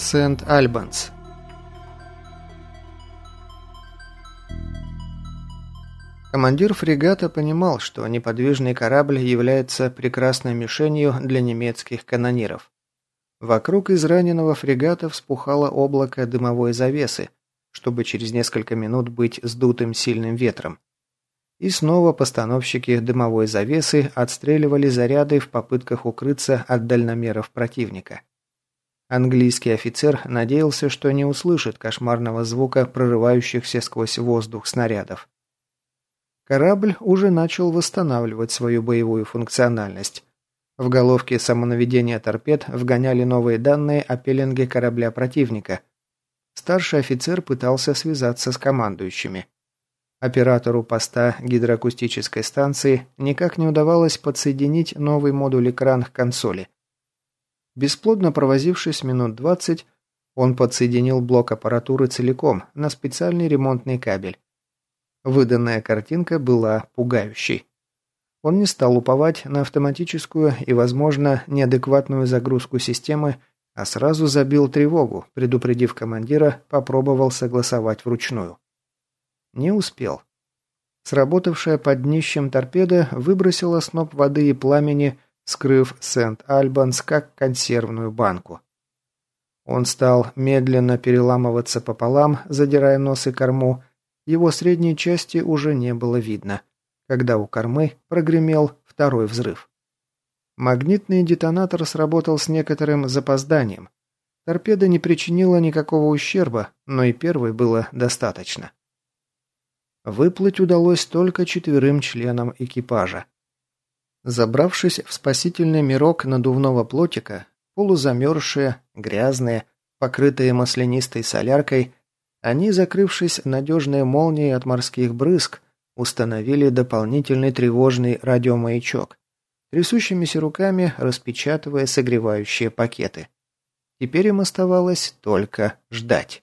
Сент-Альбанс Командир фрегата понимал, что неподвижный корабль является прекрасной мишенью для немецких канониров. Вокруг израненного фрегата вспухало облако дымовой завесы, чтобы через несколько минут быть сдутым сильным ветром. И снова постановщики дымовой завесы отстреливали заряды в попытках укрыться от дальномеров противника. Английский офицер надеялся, что не услышит кошмарного звука прорывающихся сквозь воздух снарядов. Корабль уже начал восстанавливать свою боевую функциональность. В головке самонаведения торпед вгоняли новые данные о пеленге корабля противника. Старший офицер пытался связаться с командующими. Оператору поста гидроакустической станции никак не удавалось подсоединить новый модуль-экран к консоли. Бесплодно провозившись минут 20, он подсоединил блок аппаратуры целиком на специальный ремонтный кабель. Выданная картинка была пугающей. Он не стал уповать на автоматическую и, возможно, неадекватную загрузку системы, а сразу забил тревогу, предупредив командира, попробовал согласовать вручную. Не успел. Сработавшая под днищем торпеда выбросила сноп воды и пламени, скрыв Сент-Альбанс как консервную банку. Он стал медленно переламываться пополам, задирая нос и корму, его средней части уже не было видно, когда у кормы прогремел второй взрыв. Магнитный детонатор сработал с некоторым запозданием. Торпеда не причинила никакого ущерба, но и первой было достаточно. Выплыть удалось только четверым членам экипажа. Забравшись в спасительный мирок надувного плотика, полузамерзшие, грязные, покрытые маслянистой соляркой, они, закрывшись надежной молнией от морских брызг, установили дополнительный тревожный радиомаячок, трясущимися руками распечатывая согревающие пакеты. Теперь им оставалось только ждать.